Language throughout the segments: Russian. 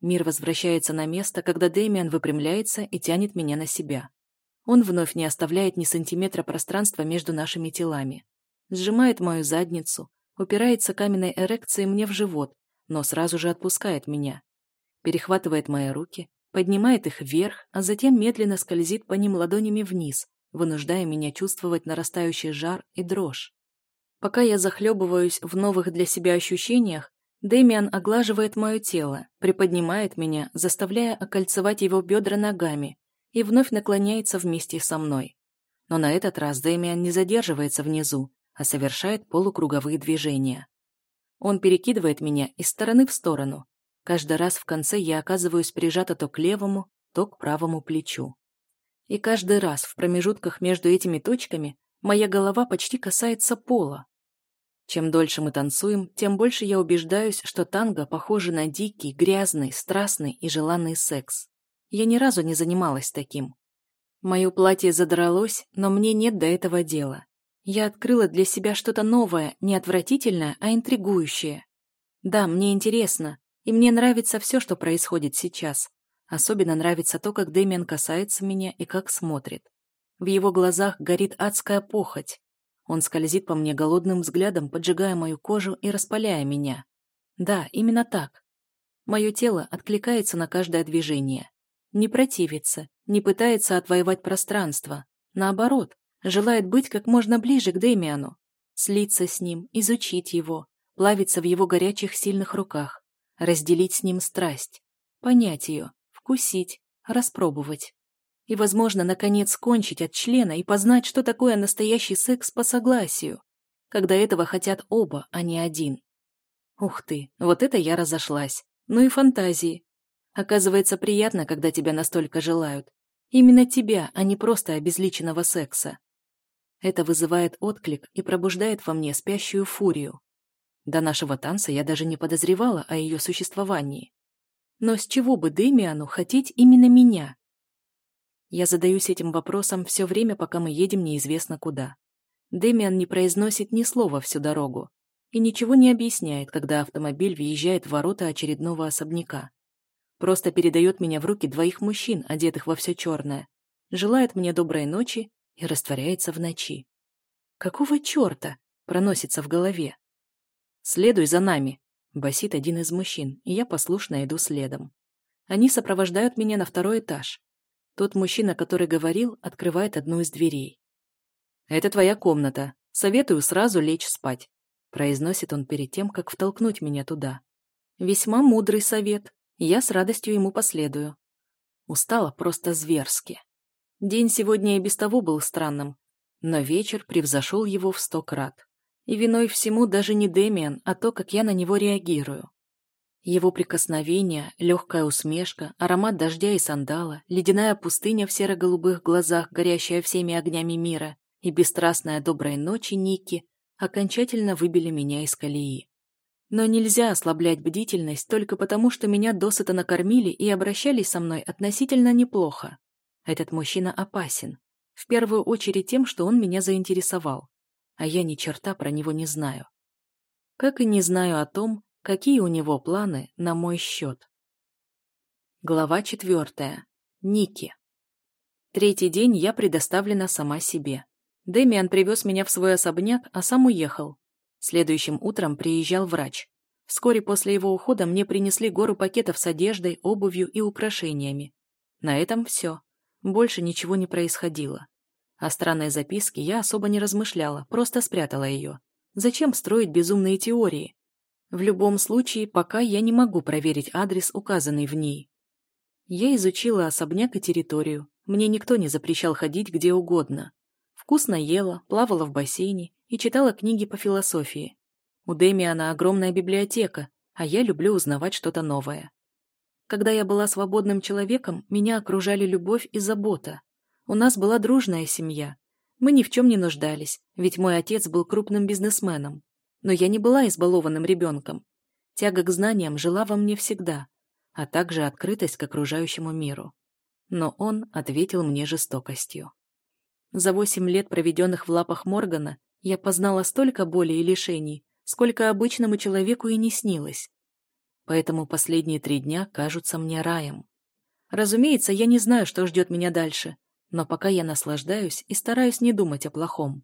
Мир возвращается на место, когда Дэмиан выпрямляется и тянет меня на себя. Он вновь не оставляет ни сантиметра пространства между нашими телами. Сжимает мою задницу, упирается каменной эрекцией мне в живот, но сразу же отпускает меня. Перехватывает мои руки, поднимает их вверх, а затем медленно скользит по ним ладонями вниз, вынуждая меня чувствовать нарастающий жар и дрожь. Пока я захлебываюсь в новых для себя ощущениях, Дэмиан оглаживает мое тело, приподнимает меня, заставляя окольцевать его бедра ногами, и вновь наклоняется вместе со мной. Но на этот раз Дэмиан не задерживается внизу, а совершает полукруговые движения. Он перекидывает меня из стороны в сторону. Каждый раз в конце я оказываюсь прижата то к левому, то к правому плечу. И каждый раз в промежутках между этими точками моя голова почти касается пола. Чем дольше мы танцуем, тем больше я убеждаюсь, что танго похоже на дикий, грязный, страстный и желанный секс. Я ни разу не занималась таким. Мое платье задралось, но мне нет до этого дела. Я открыла для себя что-то новое, не отвратительное, а интригующее. Да, мне интересно, и мне нравится все, что происходит сейчас. Особенно нравится то, как Дэмиан касается меня и как смотрит. В его глазах горит адская похоть. Он скользит по мне голодным взглядом, поджигая мою кожу и распаляя меня. Да, именно так. Мое тело откликается на каждое движение. Не противится, не пытается отвоевать пространство. Наоборот, желает быть как можно ближе к Дэмиану, слиться с ним, изучить его, плавиться в его горячих сильных руках, разделить с ним страсть, понять ее, вкусить, распробовать. И, возможно, наконец кончить от члена и познать, что такое настоящий секс по согласию, когда этого хотят оба, а не один. Ух ты, вот это я разошлась. Ну и фантазии. Оказывается, приятно, когда тебя настолько желают. Именно тебя, а не просто обезличенного секса. Это вызывает отклик и пробуждает во мне спящую фурию. До нашего танца я даже не подозревала о ее существовании. Но с чего бы Демиану хотеть именно меня? Я задаюсь этим вопросом все время, пока мы едем неизвестно куда. Демиан не произносит ни слова всю дорогу и ничего не объясняет, когда автомобиль въезжает в ворота очередного особняка. Просто передает меня в руки двоих мужчин, одетых во все черное, желает мне доброй ночи и растворяется в ночи. Какого черта проносится в голове? «Следуй за нами», — басит один из мужчин, и я послушно иду следом. Они сопровождают меня на второй этаж. Тот мужчина, который говорил, открывает одну из дверей. «Это твоя комната. Советую сразу лечь спать», — произносит он перед тем, как втолкнуть меня туда. Весьма мудрый совет. Я с радостью ему последую. Устала просто зверски. День сегодня и без того был странным, но вечер превзошел его в сто крат. И виной всему даже не Демиан, а то, как я на него реагирую. Его прикосновение, легкая усмешка, аромат дождя и сандала, ледяная пустыня в серо-голубых глазах, горящая всеми огнями мира, и бесстрастная доброй ночи Ники окончательно выбили меня из колеи. Но нельзя ослаблять бдительность только потому, что меня досыта накормили и обращались со мной относительно неплохо. Этот мужчина опасен. В первую очередь тем, что он меня заинтересовал. А я ни черта про него не знаю. Как и не знаю о том, какие у него планы на мой счет. Глава четвертая. Ники. Третий день я предоставлена сама себе. Дэмиан привез меня в свой особняк, а сам уехал. Следующим утром приезжал врач. Вскоре после его ухода мне принесли гору пакетов с одеждой, обувью и украшениями. На этом все. Больше ничего не происходило. О странной записке я особо не размышляла, просто спрятала ее. Зачем строить безумные теории? В любом случае, пока я не могу проверить адрес, указанный в ней. Я изучила особняк и территорию. Мне никто не запрещал ходить где угодно. Вкусно ела, плавала в бассейне и читала книги по философии. У Демиана огромная библиотека, а я люблю узнавать что-то новое. Когда я была свободным человеком, меня окружали любовь и забота. У нас была дружная семья. Мы ни в чем не нуждались, ведь мой отец был крупным бизнесменом. Но я не была избалованным ребенком. Тяга к знаниям жила во мне всегда, а также открытость к окружающему миру. Но он ответил мне жестокостью. За восемь лет, проведенных в лапах Моргана, я познала столько боли и лишений, сколько обычному человеку и не снилось. поэтому последние три дня кажутся мне раем. Разумеется, я не знаю, что ждет меня дальше, но пока я наслаждаюсь и стараюсь не думать о плохом.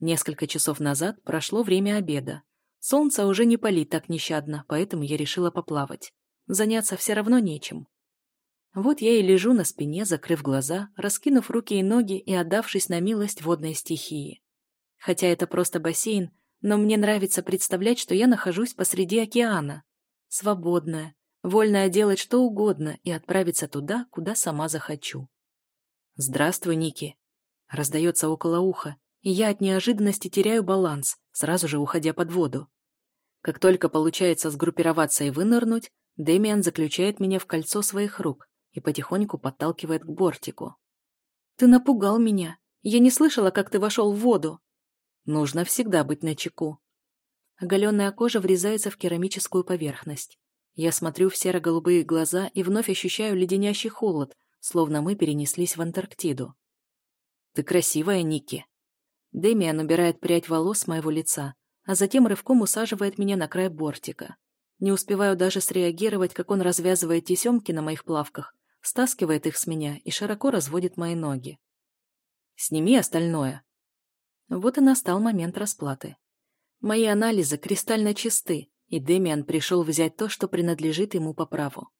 Несколько часов назад прошло время обеда. Солнце уже не палит так нещадно, поэтому я решила поплавать. Заняться все равно нечем. Вот я и лежу на спине, закрыв глаза, раскинув руки и ноги и отдавшись на милость водной стихии. Хотя это просто бассейн, но мне нравится представлять, что я нахожусь посреди океана. Свободная, вольная делать что угодно и отправиться туда, куда сама захочу. «Здравствуй, Ники!» Раздается около уха, и я от неожиданности теряю баланс, сразу же уходя под воду. Как только получается сгруппироваться и вынырнуть, Дэмиан заключает меня в кольцо своих рук, и потихоньку подталкивает к бортику. «Ты напугал меня. Я не слышала, как ты вошел в воду». Нужно всегда быть начеку. Оголенная кожа врезается в керамическую поверхность. Я смотрю в серо-голубые глаза и вновь ощущаю леденящий холод, словно мы перенеслись в Антарктиду. «Ты красивая, Ники». Дэмиан убирает прядь волос с моего лица, а затем рывком усаживает меня на край бортика. Не успеваю даже среагировать, как он развязывает тесемки на моих плавках стаскивает их с меня и широко разводит мои ноги. «Сними остальное». Вот и настал момент расплаты. Мои анализы кристально чисты, и Демиан пришел взять то, что принадлежит ему по праву.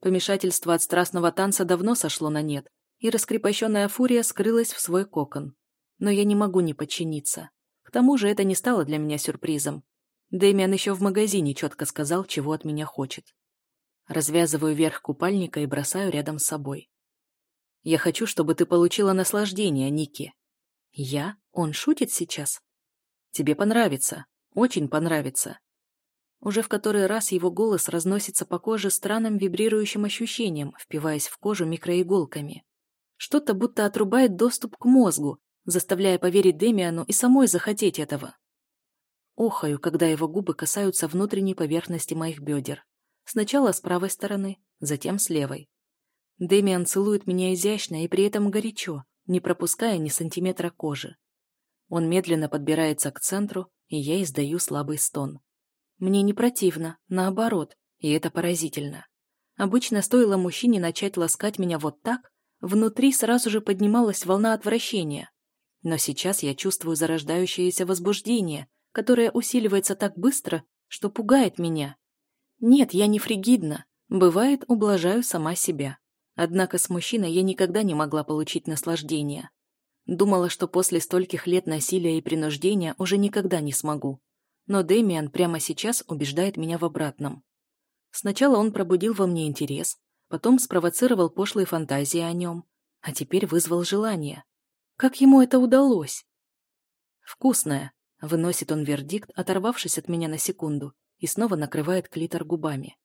Помешательство от страстного танца давно сошло на нет, и раскрепощенная фурия скрылась в свой кокон. Но я не могу не подчиниться. К тому же это не стало для меня сюрпризом. Дэмиан еще в магазине четко сказал, чего от меня хочет. Развязываю верх купальника и бросаю рядом с собой. «Я хочу, чтобы ты получила наслаждение, Ники». «Я? Он шутит сейчас?» «Тебе понравится. Очень понравится». Уже в который раз его голос разносится по коже странным вибрирующим ощущением, впиваясь в кожу микроиголками. Что-то будто отрубает доступ к мозгу, заставляя поверить Демиану и самой захотеть этого. Охаю, когда его губы касаются внутренней поверхности моих бедер. Сначала с правой стороны, затем с левой. Дэмиан целует меня изящно и при этом горячо, не пропуская ни сантиметра кожи. Он медленно подбирается к центру, и я издаю слабый стон. Мне не противно, наоборот, и это поразительно. Обычно стоило мужчине начать ласкать меня вот так, внутри сразу же поднималась волна отвращения. Но сейчас я чувствую зарождающееся возбуждение, которое усиливается так быстро, что пугает меня. Нет, я не фригидна. Бывает, ублажаю сама себя. Однако с мужчиной я никогда не могла получить наслаждение. Думала, что после стольких лет насилия и принуждения уже никогда не смогу. Но Дэмиан прямо сейчас убеждает меня в обратном. Сначала он пробудил во мне интерес, потом спровоцировал пошлые фантазии о нем, а теперь вызвал желание. Как ему это удалось? «Вкусное», — выносит он вердикт, оторвавшись от меня на секунду, и снова накрывает клитор губами.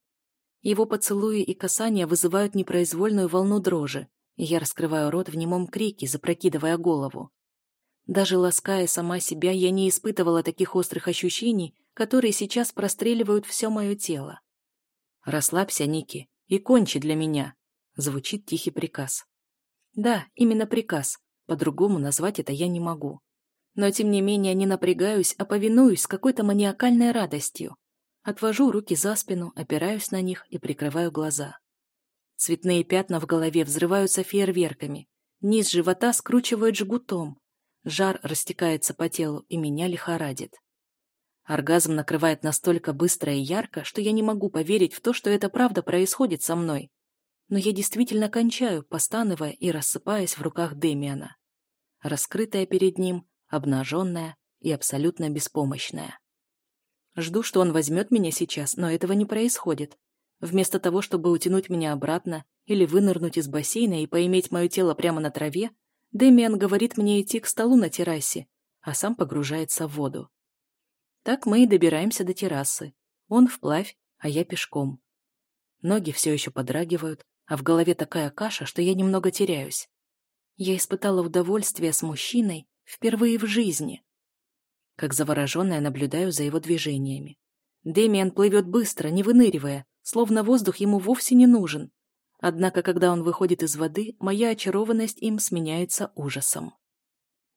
Его поцелуи и касания вызывают непроизвольную волну дрожи, и я раскрываю рот в немом крике, запрокидывая голову. Даже лаская сама себя, я не испытывала таких острых ощущений, которые сейчас простреливают все мое тело. «Расслабься, Ники, и кончи для меня», — звучит тихий приказ. Да, именно приказ, по-другому назвать это я не могу. Но тем не менее не напрягаюсь, а повинуюсь с какой-то маниакальной радостью. Отвожу руки за спину, опираюсь на них и прикрываю глаза. Цветные пятна в голове взрываются фейерверками. Низ живота скручивает жгутом. Жар растекается по телу и меня лихорадит. Оргазм накрывает настолько быстро и ярко, что я не могу поверить в то, что это правда происходит со мной. Но я действительно кончаю, постановая и рассыпаясь в руках Демиана. Раскрытая перед ним, обнаженная и абсолютно беспомощная. Жду, что он возьмет меня сейчас, но этого не происходит. Вместо того, чтобы утянуть меня обратно или вынырнуть из бассейна и поиметь мое тело прямо на траве, Дэмиан говорит мне идти к столу на террасе, а сам погружается в воду. Так мы и добираемся до террасы. Он вплавь, а я пешком. Ноги все еще подрагивают, а в голове такая каша, что я немного теряюсь. Я испытала удовольствие с мужчиной впервые в жизни как завороженная наблюдаю за его движениями. Дэмиан плывет быстро, не выныривая, словно воздух ему вовсе не нужен. Однако, когда он выходит из воды, моя очарованность им сменяется ужасом.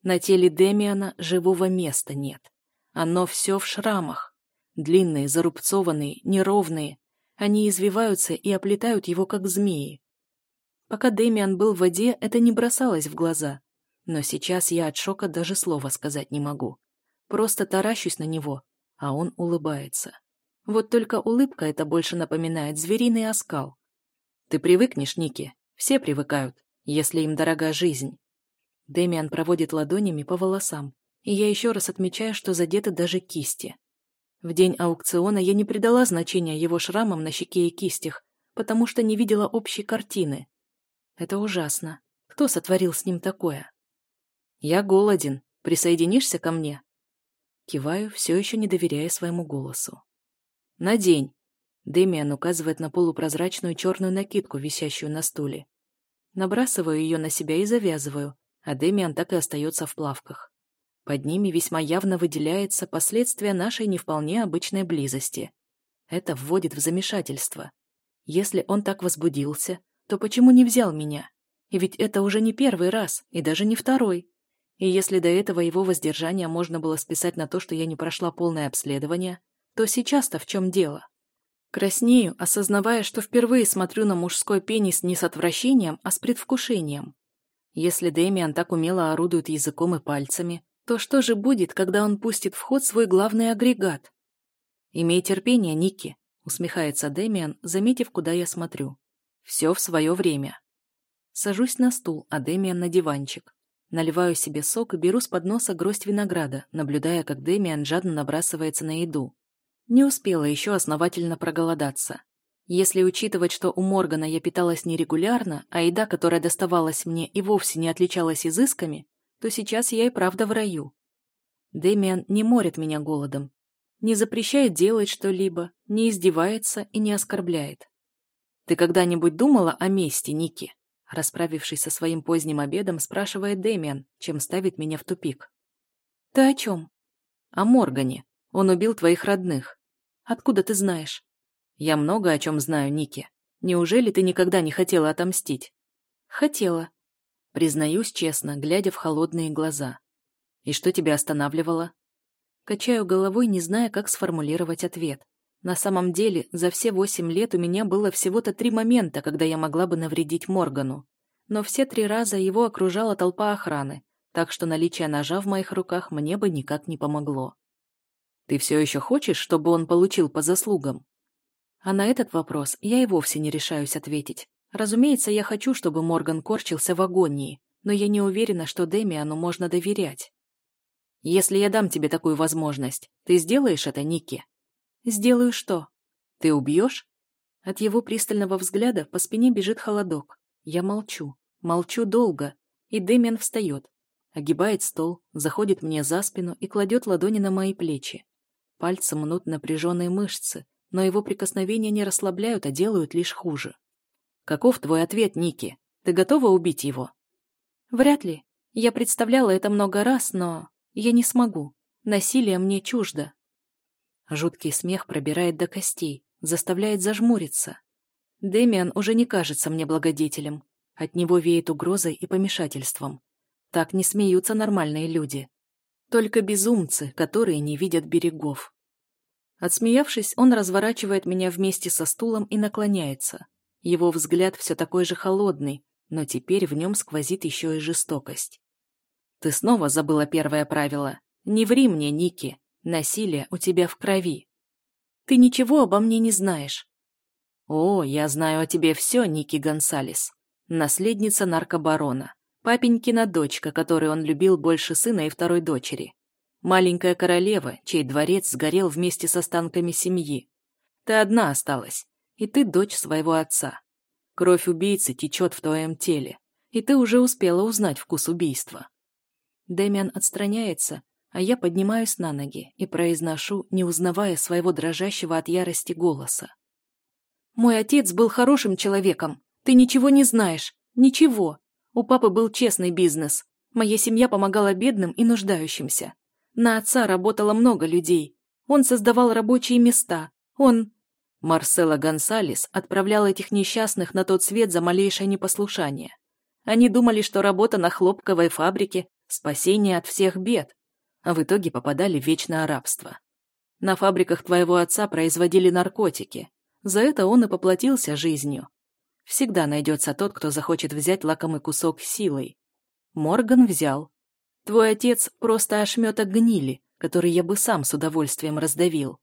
На теле Демиана живого места нет. Оно все в шрамах. Длинные, зарубцованные, неровные. Они извиваются и оплетают его, как змеи. Пока Дэмиан был в воде, это не бросалось в глаза. Но сейчас я от шока даже слова сказать не могу. Просто таращусь на него, а он улыбается. Вот только улыбка это больше напоминает звериный оскал. Ты привыкнешь, Ники. Все привыкают, если им дорога жизнь. Дэмиан проводит ладонями по волосам, и я еще раз отмечаю, что задеты даже кисти. В день аукциона я не придала значения его шрамам на щеке и кистях, потому что не видела общей картины. Это ужасно. Кто сотворил с ним такое? Я голоден. Присоединишься ко мне? Киваю, все еще не доверяя своему голосу. Надень. Дэмиан указывает на полупрозрачную черную накидку, висящую на стуле. Набрасываю ее на себя и завязываю, а Дэмиан так и остается в плавках. Под ними весьма явно выделяется последствия нашей не вполне обычной близости. Это вводит в замешательство. Если он так возбудился, то почему не взял меня? И ведь это уже не первый раз, и даже не второй. И если до этого его воздержания можно было списать на то, что я не прошла полное обследование, то сейчас-то в чем дело? Краснею, осознавая, что впервые смотрю на мужской пенис не с отвращением, а с предвкушением. Если Дэмиан так умело орудует языком и пальцами, то что же будет, когда он пустит в ход свой главный агрегат? «Имей терпение, Ники», — усмехается Дэмиан, заметив, куда я смотрю. «Все в свое время». Сажусь на стул, а Дэмиан на диванчик. Наливаю себе сок и беру с подноса гроздь винограда, наблюдая, как Дэмиан жадно набрасывается на еду. Не успела еще основательно проголодаться. Если учитывать, что у Моргана я питалась нерегулярно, а еда, которая доставалась мне, и вовсе не отличалась изысками, то сейчас я и правда в раю. Дэмиан не морит меня голодом, не запрещает делать что-либо, не издевается и не оскорбляет. «Ты когда-нибудь думала о мести, Ники?» Расправившись со своим поздним обедом, спрашивает Дэмиан, чем ставит меня в тупик. «Ты о чем?» «О Моргане. Он убил твоих родных. Откуда ты знаешь?» «Я много о чем знаю, Ники. Неужели ты никогда не хотела отомстить?» «Хотела. Признаюсь честно, глядя в холодные глаза. «И что тебя останавливало?» Качаю головой, не зная, как сформулировать ответ. На самом деле, за все восемь лет у меня было всего-то три момента, когда я могла бы навредить Моргану. Но все три раза его окружала толпа охраны, так что наличие ножа в моих руках мне бы никак не помогло. «Ты все еще хочешь, чтобы он получил по заслугам?» А на этот вопрос я и вовсе не решаюсь ответить. Разумеется, я хочу, чтобы Морган корчился в агонии, но я не уверена, что Демиану можно доверять. Если я дам тебе такую возможность, ты сделаешь это, Ники? Сделаю что? Ты убьешь? От его пристального взгляда по спине бежит холодок. Я молчу. Молчу долго. И Дэмиан встает. Огибает стол, заходит мне за спину и кладет ладони на мои плечи. Пальцы мнут напряженные мышцы, но его прикосновения не расслабляют, а делают лишь хуже. Каков твой ответ, Ники? Ты готова убить его? Вряд ли. Я представляла это много раз, но я не смогу. Насилие мне чуждо. Жуткий смех пробирает до костей, заставляет зажмуриться. Демиан уже не кажется мне благодетелем. От него веет угрозой и помешательством. Так не смеются нормальные люди. Только безумцы, которые не видят берегов. Отсмеявшись, он разворачивает меня вместе со стулом и наклоняется. Его взгляд все такой же холодный, но теперь в нем сквозит еще и жестокость. «Ты снова забыла первое правило. Не ври мне, Ники. Насилие у тебя в крови. Ты ничего обо мне не знаешь». «О, я знаю о тебе все, Ники Гонсалес. Наследница наркобарона. Папенькина дочка, которую он любил больше сына и второй дочери. Маленькая королева, чей дворец сгорел вместе с останками семьи. Ты одна осталась и ты дочь своего отца. Кровь убийцы течет в твоем теле, и ты уже успела узнать вкус убийства. Дэмиан отстраняется, а я поднимаюсь на ноги и произношу, не узнавая своего дрожащего от ярости голоса. «Мой отец был хорошим человеком. Ты ничего не знаешь. Ничего. У папы был честный бизнес. Моя семья помогала бедным и нуждающимся. На отца работало много людей. Он создавал рабочие места. Он... Марсела Гонсалес отправлял этих несчастных на тот свет за малейшее непослушание. Они думали, что работа на хлопковой фабрике – спасение от всех бед, а в итоге попадали в вечное рабство. На фабриках твоего отца производили наркотики, За это он и поплатился жизнью. Всегда найдется тот, кто захочет взять лакомый кусок силой. Морган взял. Твой отец просто ошметок гнили, который я бы сам с удовольствием раздавил.